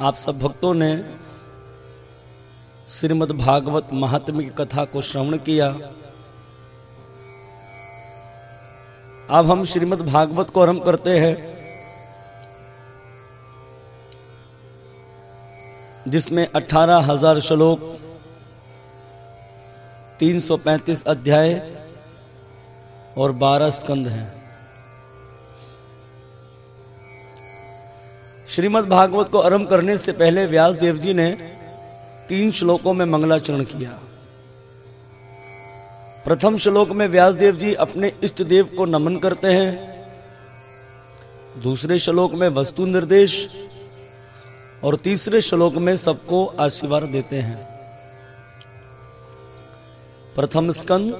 आप सब भक्तों ने श्रीमद् भागवत महात्म्य की कथा को श्रवण किया। अब हम श्रीमद् भागवत को आरंभ करते हैं, जिसमें अठारह हज़ार श्लोक 335 अध्याय और 12 स्कंद हैं। श्रीमद् भागवत को आरंभ करने से पहले व्यास देव जी ने तीन श्लोकों में मंगलाचरण किया। प्रथम श्लोक में व्यास देव जी अपने इष्ट देव को नमन करते हैं। दूसरे श्लोक में वस्तु निर्देश और तीसरे श्लोक में सबको आशीर्वाद देते हैं। प्रथम स्कंद,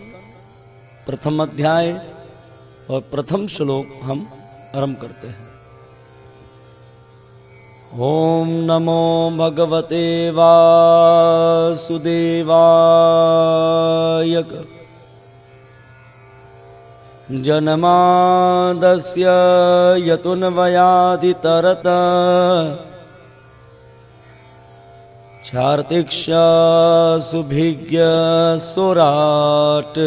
प्रथम अध्याय और प्रथम श्लोक हम आरंभ करते हैं। ॐ नमो भगवते वासुदेवाय जन्मादस्य यतुन्वयादितरत। चार्तिक्षासुभिज्ञ सुराट्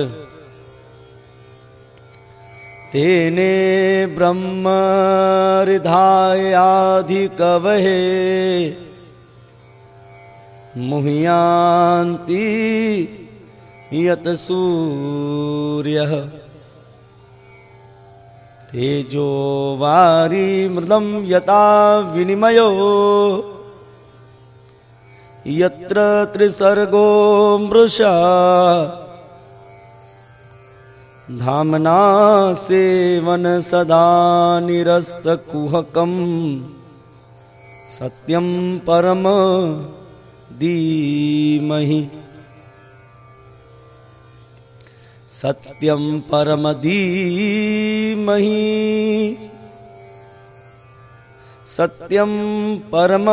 तेने ब्रह्महृधायाधिकवहे मुह्यान्ति यत सूर्यः। तेजो वारी मृदं यता विनिमयो। यत्र त्रिसर्गो मृषा धामना सेवन सदा निरस्तकुहकम् सत्यं परम धीमहि। सत्यं परम धीमहि। सत्यं परम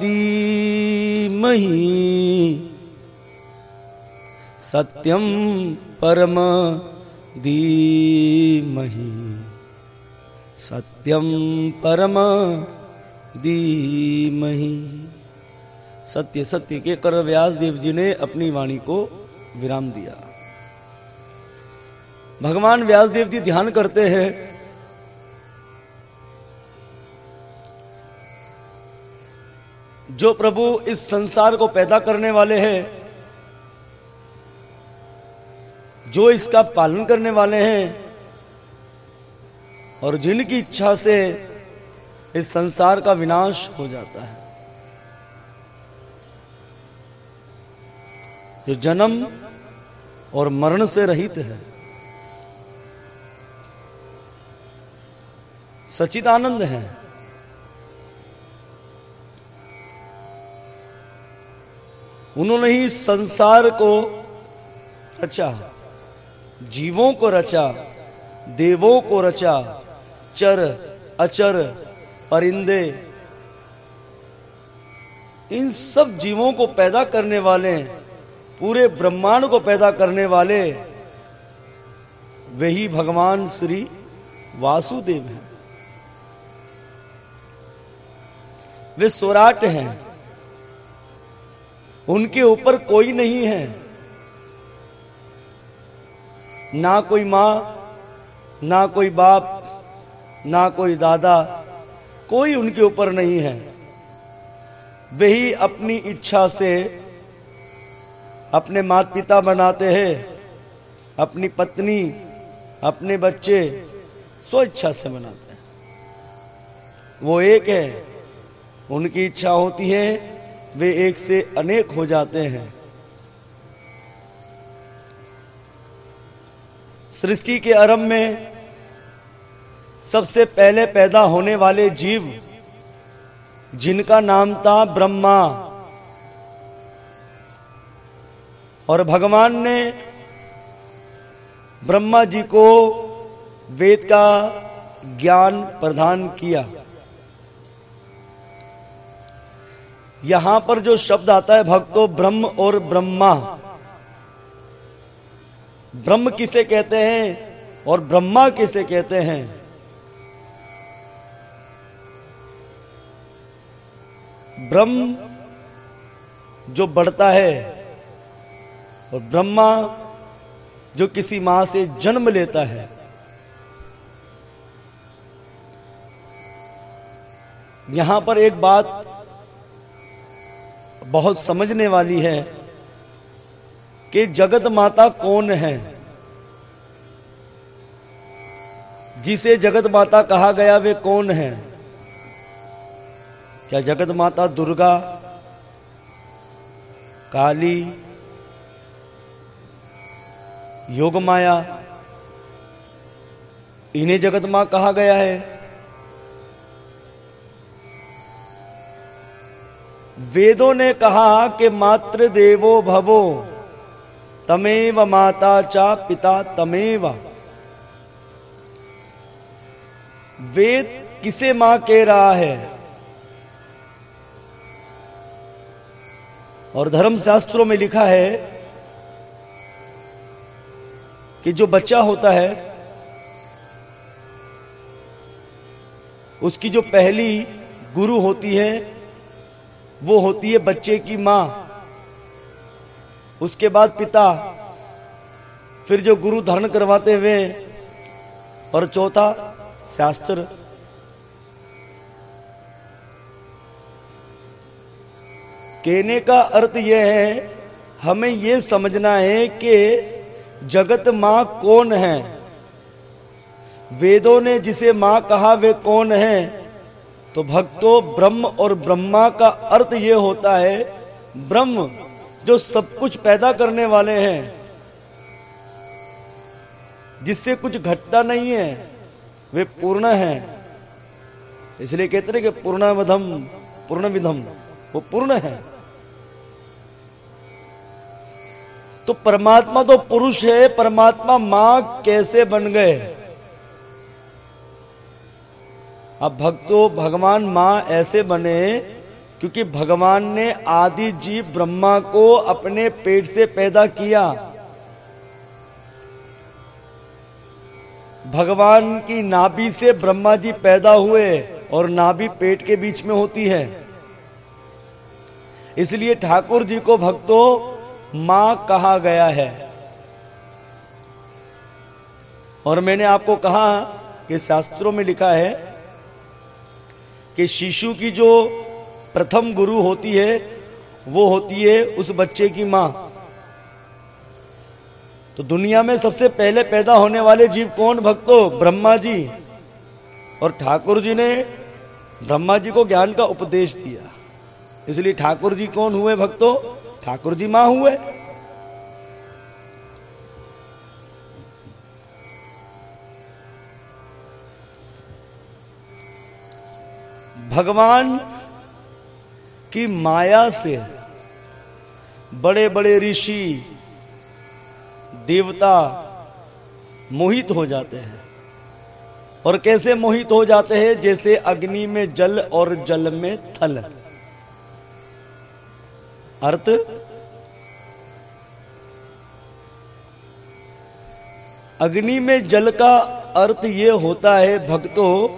धीमहि। सत्यं परम धीमहि। सत्यम परम धीमहि। सत्य सत्य के कर व्यास देव जी ने अपनी वाणी को विराम दिया। भगवान व्यास देव जी ध्यान करते हैं। जो प्रभु इस संसार को पैदा करने वाले हैं जो इसका पालन करने वाले हैं और जिनकी इच्छा से इस संसार का विनाश हो जाता है। जो जन्म और मरण से रहित है। सचिदानंद है। उन्होंने ही संसार को रचा। जीवों को रचा, देवों को रचा, चर, अचर, परिंदे। इन सब जीवों को पैदा करने वाले, पूरे ब्रह्मांड को पैदा करने वाले वही भगवान श्री वासुदेव हैं। वे स्वराट हैं। उनके ऊपर कोई नहीं है। ना कोई माँ, ना कोई बाप, ना कोई दादा, कोई उनके ऊपर नहीं है। वही अपनी इच्छा से अपने माता पिता बनाते हैं, अपनी पत्नी, अपने बच्चे स्व इच्छा से बनाते हैं। वो एक है, उनकी इच्छा होती है, वे एक से अनेक हो जाते हैं। सृष्टि के आरंभ में सबसे पहले पैदा होने वाले जीव, जिनका नाम था ब्रह्मा। और भगवान ने ब्रह्मा जी को वेद का ज्ञान प्रदान किया। यहाँ पर जो शब्द आता है, भक्तों ब्रह्म और ब्रह्मा ब्रह्म किसे कहते हैं और ब्रह्मा किसे कहते हैं? ब्रह्म जो बढ़ता है और ब्रह्मा जो किसी माँ से जन्म लेता है। यहाँ पर एक बात बहुत समझने वाली है। कि जगत माता कौन है? जिसे जगत माता कहा गया वे कौन है? क्या जगत माता दुर्गा, काली, योग माया, इन्हें जगत माँ कहा गया है? वेदों ने कहा कि मात्र देवो भवो। तमेव माता चा पिता तमेव। वेद किसे माँ कह रहा है? और धर्म शास्त्रों में लिखा है कि जो बच्चा होता है, उसकी जो पहली गुरु होती है, वो होती है बच्चे की माँ। उसके बाद पिता, फिर जो गुरु धारण करवाते हुए, और चौथा शास्त्र, कहने का अर्थ यह है, हमें यह समझना है कि जगत माँ कौन है? वेदों ने जिसे माँ कहा वे कौन है? तो भक्तों, ब्रह्म और ब्रह्मा का अर्थ यह होता है, ब्रह्म जो सब कुछ पैदा करने वाले हैं, जिससे कुछ घटता नहीं है, वे पूर्ण है। इसलिए कहते हैं कि पूर्णवधम पूर्ण विधम वो पूर्ण है। तो परमात्मा तो पुरुष है, परमात्मा माँ कैसे बन गए? अब भक्तों, भगवान माँ ऐसे बने क्योंकि भगवान ने आदि जीव ब्रह्मा को अपने पेट से पैदा किया। भगवान की नाभि से ब्रह्मा जी पैदा हुए और नाभि पेट के बीच में होती है। इसलिए ठाकुर जी को भक्तों, माँ कहा गया है। और मैंने आपको कहा कि शास्त्रों में लिखा है कि शिशु की जो प्रथम गुरु होती है, वो होती है उस बच्चे की माँ। तो दुनिया में सबसे पहले पैदा होने वाले जीव कौन? भक्तो ब्रह्मा जी। और ठाकुर जी ने ब्रह्मा जी को ज्ञान का उपदेश दिया। इसलिए ठाकुर जी कौन हुए भक्तों ठाकुर जी माँ हुए। भगवान की माया से बड़े बड़े ऋषि, देवता मोहित हो जाते हैं। और कैसे मोहित हो जाते हैं? जैसे अग्नि में जल और जल में थल। अर्थ? अग्नि में जल का अर्थ यह होता है, भक्तों,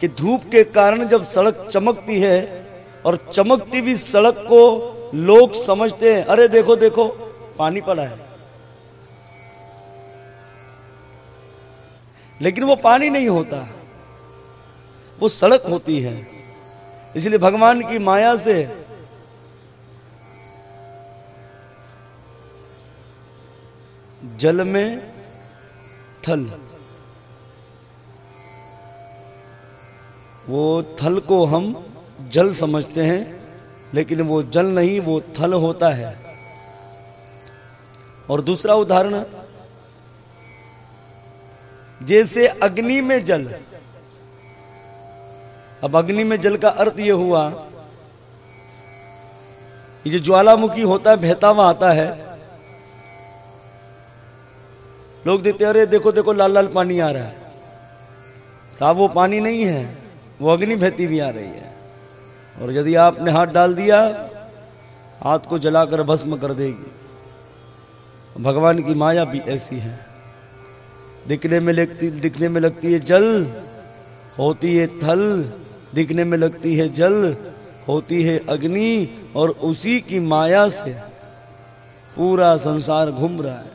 कि धूप के कारण जब सड़क चमकती है और चमकती हुई सड़क को लोग समझते हैं। अरे देखो देखो, पानी पड़ा है। लेकिन वो पानी नहीं होता। वो सड़क होती है। इसलिए भगवान की माया से जल में थल, वो थल को हम जल समझते हैं, लेकिन वो जल नहीं, वो थल होता है। और दूसरा उदाहरण, जैसे अग्नि में जल। अब अग्नि में जल का अर्थ यह हुआ, ये जो ज्वालामुखी होता है, बहता हुआ आता है। लोग देते अरे देखो देखो, लाल लाल पानी आ रहा है। साहब, वो पानी नहीं है, वो अग्नि बहती भी आ रही है। और यदि आपने हाथ डाल दिया, हाथ को जलाकर भस्म कर देगी। भगवान की माया भी ऐसी है। दिखने में लगती, दिखने में लगती है जल, होती है थल, दिखने में लगती है जल, होती है अग्नि, और उसी की माया से पूरा संसार घूम रहा है।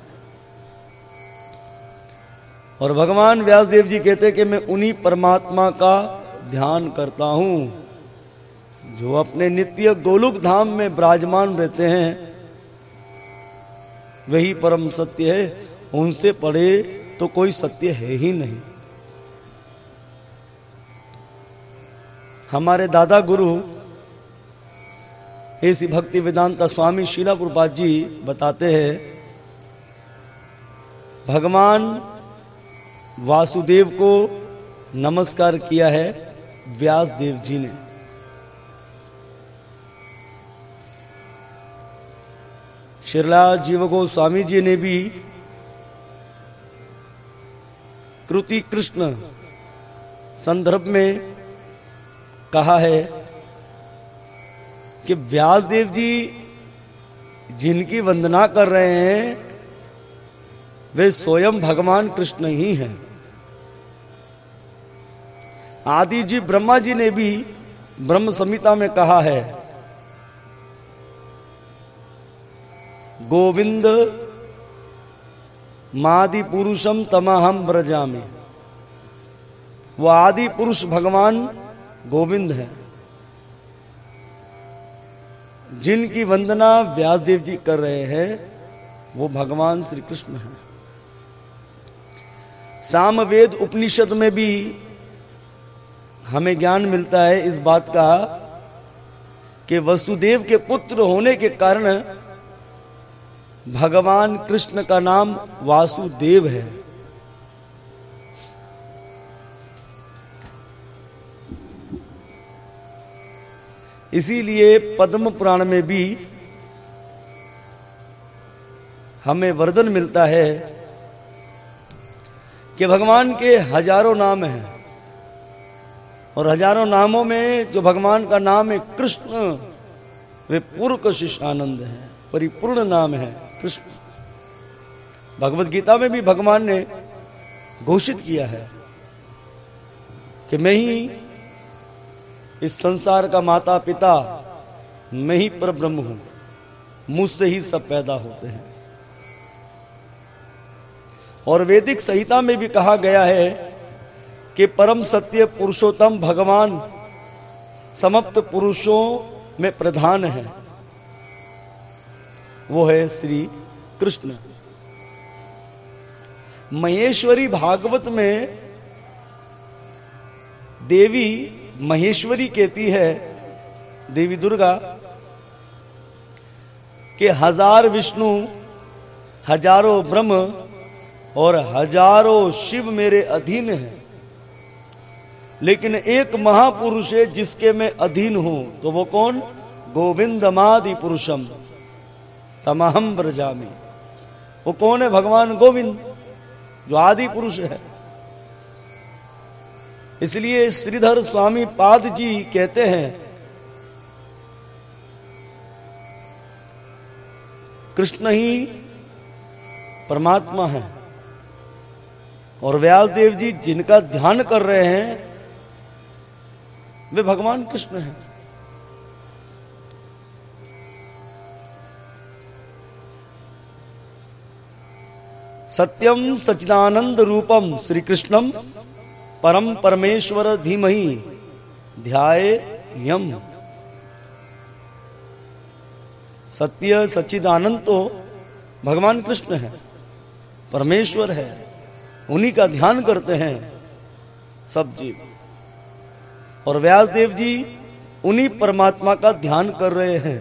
और भगवान व्यासदेव जी कहते कि मैं उन्हीं परमात्मा का ध्यान करता हूँ। जो अपने नित्य गोलुक धाम में विराजमान रहते हैं, वही परम सत्य है। उनसे पढ़े तो कोई सत्य है ही नहीं। हमारे दादा गुरु ऐसी भक्ति वेदांता स्वामी शीला गुरुपाद जी बताते हैं, भगवान वासुदेव को नमस्कार किया है व्यास देव जी ने। शिरला जीव गोस्वामी जी ने भी कृति कृष्ण संदर्भ में कहा है कि व्यासदेव जी जिनकी वंदना कर रहे हैं, वे स्वयं भगवान कृष्ण ही हैं। आदि जी ब्रह्मा जी ने भी ब्रह्म संहिता में कहा है गोविंद, मादि पुरुषम तमाहम ब्रजा में वो आदि पुरुष भगवान गोविंद है, जिनकी वंदना व्यासदेव जी कर रहे हैं, वो भगवान श्री कृष्ण है। सामवेद उपनिषद में भी हमें ज्ञान मिलता है इस बात का, कि वसुदेव के पुत्र होने के कारण भगवान कृष्ण का नाम वासुदेव है। इसीलिए पद्म पुराण में भी हमें वर्धन मिलता है कि भगवान के हज़ारों नाम हैं और हज़ारों नामों में जो भगवान का नाम है कृष्ण, वे पूर्व शिष्यानंद है, परिपूर्ण नाम है। कृष्ण भगवत गीता में भी भगवान ने घोषित किया है कि मैं ही इस संसार का माता पिता मैं ही पर ब्रह्म हूँ। मुझसे ही सब पैदा होते हैं। और वैदिक संहिता में भी कहा गया है कि परम सत्य पुरुषोत्तम भगवान समप्त पुरुषों में प्रधान है। वो है श्री कृष्ण। महेश्वरी भागवत में देवी महेश्वरी कहती है, देवी दुर्गा, के हज़ार विष्णु, हज़ारों ब्रह्म और हज़ारों शिव मेरे अधीन हैं। लेकिन एक महापुरुष है जिसके मैं अधीन हूँ तो वो कौन? गोविंदमादि पुरुषम। तमहम ब्रजामी वो कौन है? भगवान गोविंद, जो आदि पुरुष है। इसलिए श्रीधर स्वामी पाद जी कहते हैं, कृष्ण ही परमात्मा है। और व्यासदेव जी जिनका ध्यान कर रहे हैं, वे भगवान कृष्ण हैं। सत्यम सचिदानंद रूपम श्री कृष्णम परम परमेश्वर धीमहि ध्याय यम सत्य, सच्चिदानंद तो भगवान कृष्ण है, परमेश्वर है, उन्हीं का ध्यान करते हैं सब जीव। और व्यासदेव जी उन्हीं परमात्मा का ध्यान कर रहे हैं।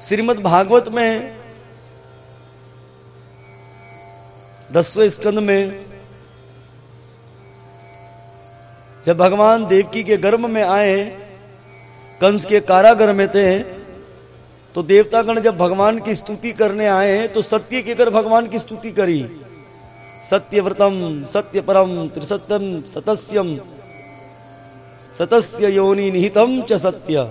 श्रीमद् भागवत में दसवें स्कंद में, जब भगवान देवकी के गर्भ में आए, कंस के कारागर में थे तो देवतागण जब भगवान की स्तुति करने आए तो सत्य के कर भगवान की स्तुति करी। सत्यव्रतम सत्य परम त्रिसत्यम, सतस्यम, सतस्य योनि निहितम च सत्य।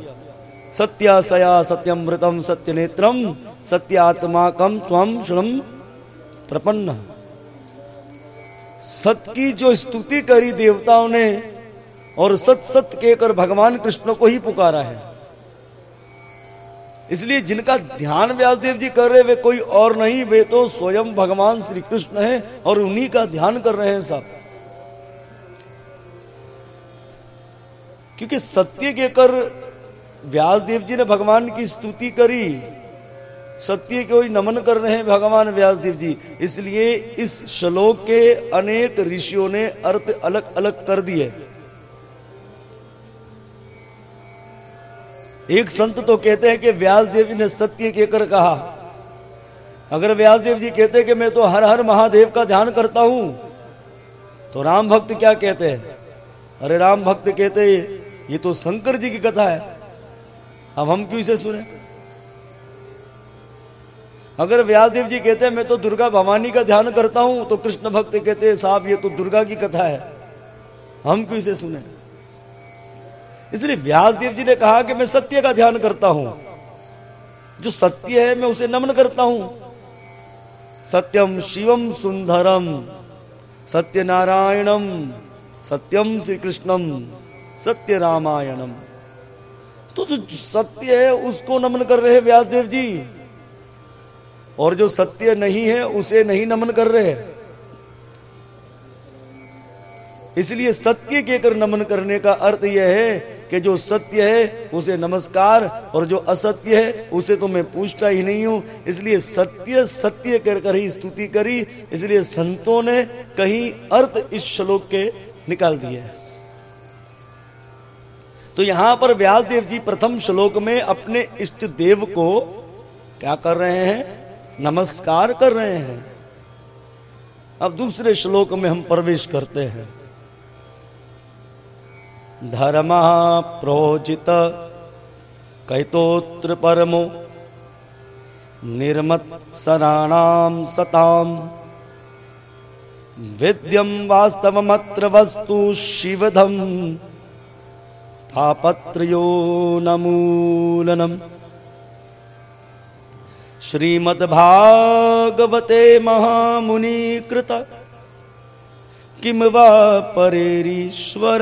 सत्या सया सत्यमृतम सत्य नेत्रम सत्यात्माकम त्वम शुणम प्रपन्न। सत की जो स्तुति करी देवताओं ने और सत सत्य कहकर भगवान कृष्ण को ही पुकारा है। इसलिए जिनका ध्यान व्यासदेव जी कर रहे वे कोई और नहीं, वे तो स्वयं भगवान श्री कृष्ण है और उन्हीं का ध्यान कर रहे हैं सब। क्योंकि सत्य के कर व्यासदेव जी ने भगवान की स्तुति करी सत्य को ही नमन कर रहे हैं भगवान व्यासदेव जी। इसलिए इस श्लोक के अनेक ऋषियों ने अर्थ अलग अलग कर दिए। एक संत तो कहते हैं कि व्यासदेव जी ने सत्य कहकर कहा। अगर व्यासदेव जी कहते हैं कि मैं तो हर हर महादेव का ध्यान करता हूँ तो राम भक्त क्या कहते हैं? अरे राम भक्त कहते ये तो शंकर जी की कथा है। अब हम क्यों इसे सुने? अगर व्यासदेव जी कहते हैं, मैं तो दुर्गा भवानी का ध्यान करता हूँ तो कृष्ण भक्त कहते हैं, साहब, ये तो दुर्गा की कथा है। हम क्यों इसे सुने? इसलिए व्यासदेव जी ने कहा कि मैं सत्य का ध्यान करता हूँ। जो सत्य है, मैं उसे नमन करता हूँ। सत्यम शिवम सुंदरम सत्य नारायणम सत्यम श्री कृष्णम सत्य रामायणम तो जो सत्य है, उसको नमन कर रहे व्यासदेव जी। और जो सत्य नहीं है, उसे नहीं नमन कर रहे हैं। इसलिए सत्य के कर नमन करने का अर्थ यह है कि जो सत्य है, उसे नमस्कार, और जो असत्य है, उसे तो मैं पूछता ही नहीं हूँ। इसलिए सत्य सत्य कर कर ही स्तुति करी, इसलिए संतों ने कहीं अर्थ इस श्लोक के निकाल दिए तो यहाँ पर व्यासदेव जी प्रथम श्लोक में अपने इष्ट देव को क्या कर रहे हैं? नमस्कार कर रहे हैं। अब दूसरे श्लोक में हम प्रवेश करते हैं। धर्म प्रोजित कैतोत्र परमो निर्मत्सराणां सताम। विद्यम वास्तवमत्र वस्तु शिवधम। तापत्र्यो नमूलनम्। श्रीमद्भागवते महामुनिकृत। किम वा परेरीश्वर?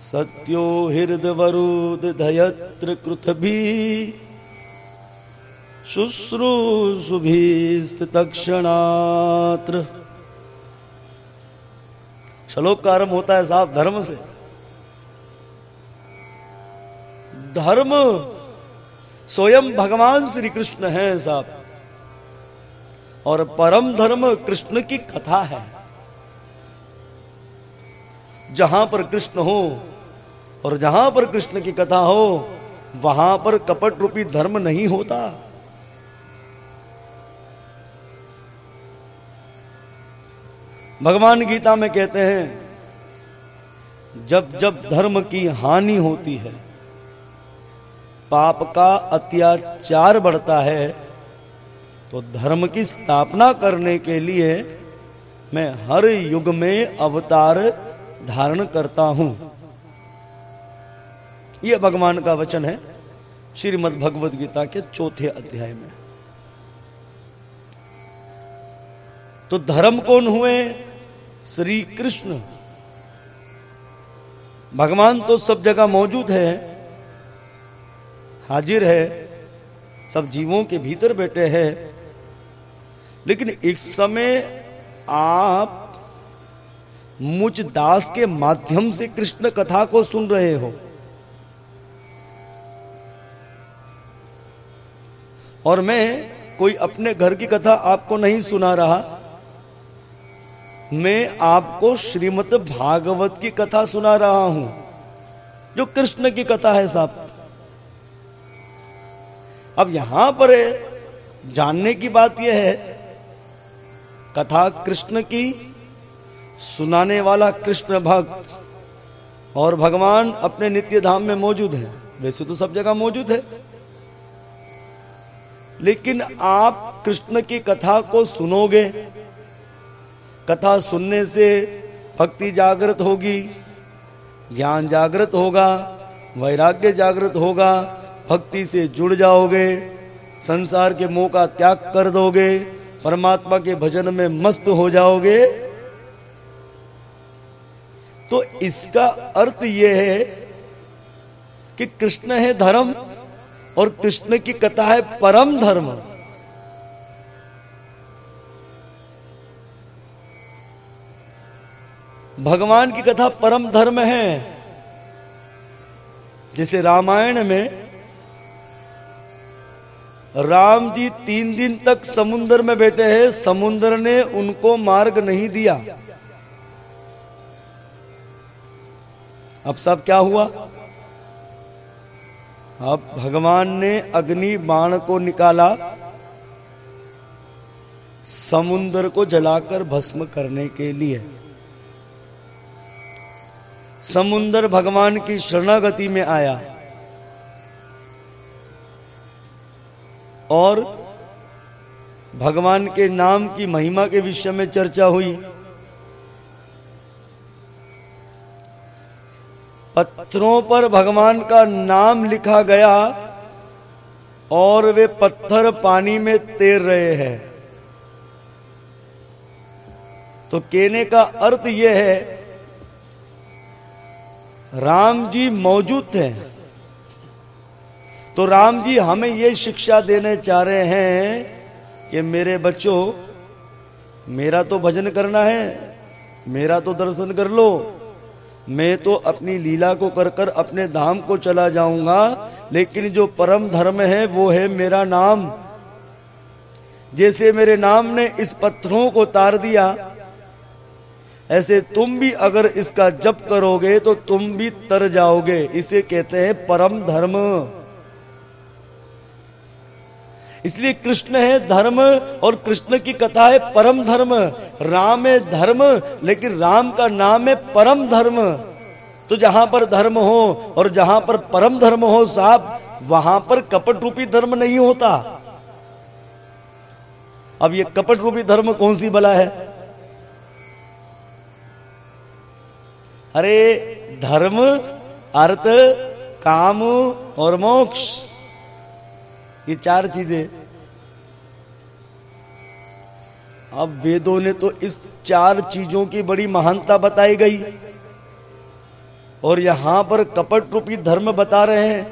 सत्यो हृदवरुदधयत्र कृतभी शुश्रूषुभिस्तक्षणात्र श्लोक का आरंभ होता है साहब धर्म से। धर्म स्वयं भगवान श्री कृष्ण है साहब और परम धर्म कृष्ण की कथा है। जहाँ पर कृष्ण हो और जहाँ पर कृष्ण की कथा हो, वहाँ पर कपट रूपी धर्म नहीं होता। भगवान गीता में कहते हैं, जब जब धर्म की हानि होती है पाप का अत्याचार बढ़ता है तो धर्म की स्थापना करने के लिए मैं हर युग में अवतार धारण करता हूँ। यह भगवान का वचन है, श्रीमद भगवद गीता के चौथे अध्याय में। तो धर्म कौन हुए? श्री कृष्ण। भगवान तो सब जगह मौजूद है हाजिर है। सब जीवों के भीतर बैठे हैं। लेकिन एक समय आप मुझ दास के माध्यम से कृष्ण कथा को सुन रहे हो। और मैं कोई अपने घर की कथा आपको नहीं सुना रहा। मैं आपको श्रीमद भागवत की कथा सुना रहा हूँ, जो कृष्ण की कथा है साहब। अब यहाँ पर जानने की बात यह है, कथा कृष्ण की, सुनाने वाला कृष्ण भक्त, और भगवान अपने नित्य धाम में मौजूद है। वैसे तो सब जगह मौजूद है। लेकिन आप कृष्ण की कथा को सुनोगे, कथा सुनने से भक्ति जागृत होगी, ज्ञान जागृत होगा, वैराग्य जागृत होगा भक्ति से जुड़ जाओगे, संसार के मोह का त्याग कर दोगे, परमात्मा के भजन में मस्त हो जाओगे। तो इसका अर्थ यह है कि कृष्ण है धर्म और कृष्ण की कथा है परम धर्म। भगवान की कथा परम धर्म है, जैसे रामायण में राम जी तीन दिन तक समुद्र में बैठे हैं, समुद्र ने उनको मार्ग नहीं दिया। अब सब क्या हुआ? अब भगवान ने अग्नि बाण को निकाला, समुद्र को जलाकर भस्म करने के लिए। समुद्र भगवान की शरणागति में आया। और भगवान के नाम की महिमा के विषय में चर्चा हुई। पत्थरों पर भगवान का नाम लिखा गया और वे पत्थर पानी में तैर रहे हैं। तो कहने का अर्थ यह है, राम जी मौजूद थे तो राम जी हमें यह शिक्षा देने चाह रहे हैं कि मेरे बच्चों, मेरा तो भजन करना है, मेरा तो दर्शन कर लो। मैं तो अपनी लीला को कर कर अपने धाम को चला जाऊँगा, लेकिन जो परम धर्म है, वो है मेरा नाम। जैसे मेरे नाम ने इस पत्थरों को तार दिया, ऐसे तुम भी अगर इसका जप करोगे तो तुम भी तर जाओगे। इसे कहते हैं परम धर्म। इसलिए कृष्ण है धर्म और कृष्ण की कथा है परम धर्म। राम है धर्म, लेकिन राम का नाम है परम धर्म। तो जहाँ पर धर्म हो और जहाँ पर परम धर्म हो साहब, वहाँ पर कपट रूपी धर्म नहीं होता। अब ये कपट रूपी धर्म कौन सी बला है? अरे, धर्म, अर्थ, काम और मोक्ष। ये चार चीज़ें। अब वेदों ने तो इस चार चीज़ों की बड़ी महानता बताई गई। और यहाँ पर कपट रूपी धर्म बता रहे हैं।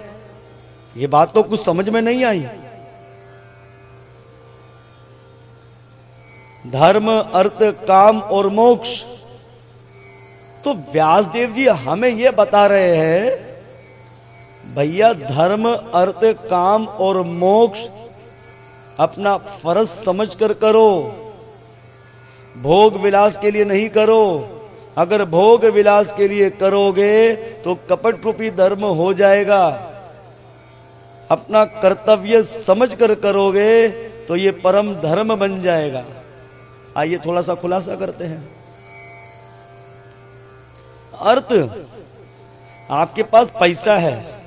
ये बात तो कुछ समझ में नहीं आई। धर्म, अर्थ, काम और मोक्ष। तो व्यासदेव जी हमें यह बता रहे हैं भैया, धर्म, अर्थ, काम और मोक्ष अपना फ़र्ज़ समझ कर। करो भोग विलास के लिए नहीं करो। अगर भोग विलास के लिए करोगे तो कपट रूपी धर्म हो जाएगा। अपना कर्तव्य समझ कर करोगे तो ये परम धर्म बन जाएगा। आइए थोड़ा सा खुलासा करते हैं। अर्थ, आपके पास पैसा है।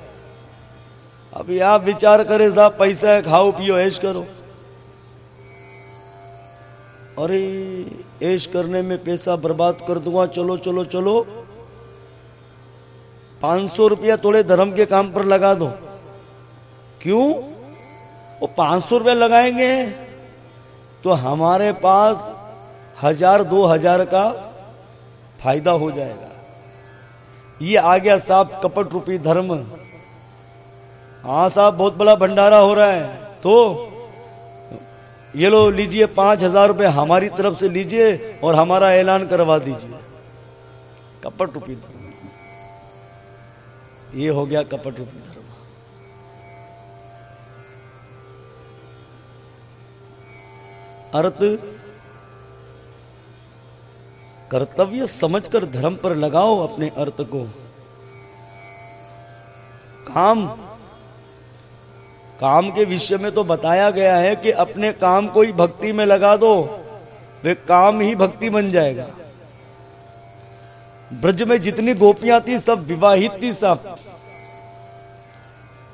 अभी आप विचार करें, साहब, पैसा है, खाओ, पियो, ऐश करो। अरे, ऐश करने में पैसा बर्बाद कर दूँगा, चलो चलो चलो। पाँच सौ रुपया थोड़े धर्म के काम पर लगा दो। क्यों? वो पाँच सौ रुपया लगाएँगे। तो हमारे पास हज़ार, दो हज़ार का फ़ायदा हो जाएगा। ये आ गया, साहब, कपट रूपी धर्म। हाँ साहब, बहुत बड़ा भंडारा हो रहा है। तो ये लो लीजिए पाँच हज़ार रुपये हमारी तरफ़ से लीजिए और हमारा ऐलान करवा दीजिए। कपट रूपी धर्म। ये हो गया कपट रूपी धर्म। अर्थ कर्तव्य समझकर धर्म पर लगाओ अपने अर्थ को। काम काम के विषय में तो बताया गया है कि अपने काम को ही भक्ति में लगा दो, वे काम ही भक्ति बन जाएगा। ब्रज में जितनी गोपियाँ थी, सब विवाहित थी सब।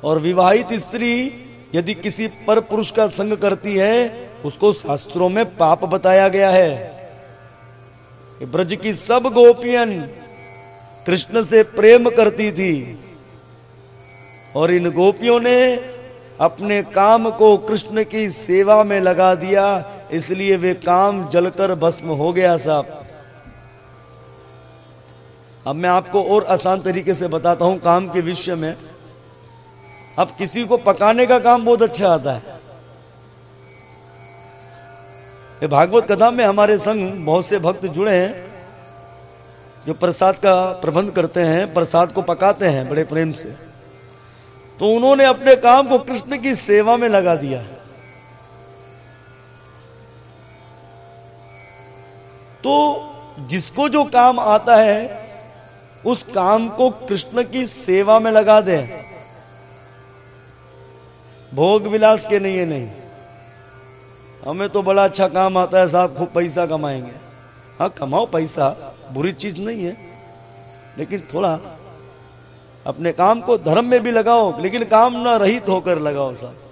और विवाहित स्त्री यदि किसी पर पुरुष का संग करती है, उसको शास्त्रों में पाप बताया गया है ब्रज की सब गोपियन कृष्ण से प्रेम करती थी। और इन गोपियों ने अपने काम को कृष्ण की सेवा में लगा दिया, इसलिए वे काम जलकर भस्म हो गया साहब। अब मैं आपको और आसान तरीके से बताता हूँ काम के विषय में। अब किसी को पकाने का काम बहुत अच्छा आता है। ये भागवत कथा में हमारे संग बहुत से भक्त जुड़े हैं, जो प्रसाद का प्रबंध करते हैं, प्रसाद को पकाते हैं बड़े प्रेम से। तो उन्होंने अपने काम को कृष्ण की सेवा में लगा दिया। तो जिसको जो काम आता है, उस काम को कृष्ण की सेवा में लगा दे। भोग विलास के नहीं है नहीं। हमें तो बड़ा अच्छा काम आता है, साहब खूब पैसा कमाएँगे। हाँ कमाओ पैसा, बुरी चीज़ नहीं है, लेकिन थोड़ा अपने काम को धर्म में भी लगाओ, लेकिन काम ना रहित होकर लगाओ साहब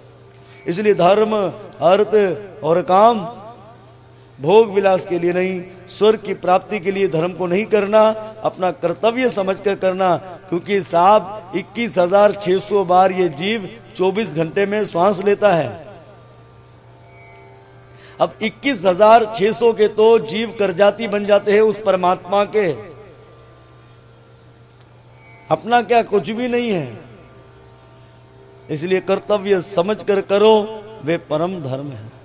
इसलिए धर्म, अर्थ और काम भोग विलास के लिए नहीं, स्वर्ग की प्राप्ति के लिए धर्म को नहीं करना, अपना कर्तव्य समझकर करना, क्योंकि साहब इक्कीस हज़ार छह सौ बार ये जीव 24 घंटे में श्वास लेता है। अब इक्कीस हज़ार छह सौ के तो जीव कर जाती बन जाते हैं उस परमात्मा के। अपना क्या कुछ भी नहीं है। इसलिए कर्तव्य समझ कर करो, वे परम धर्म है।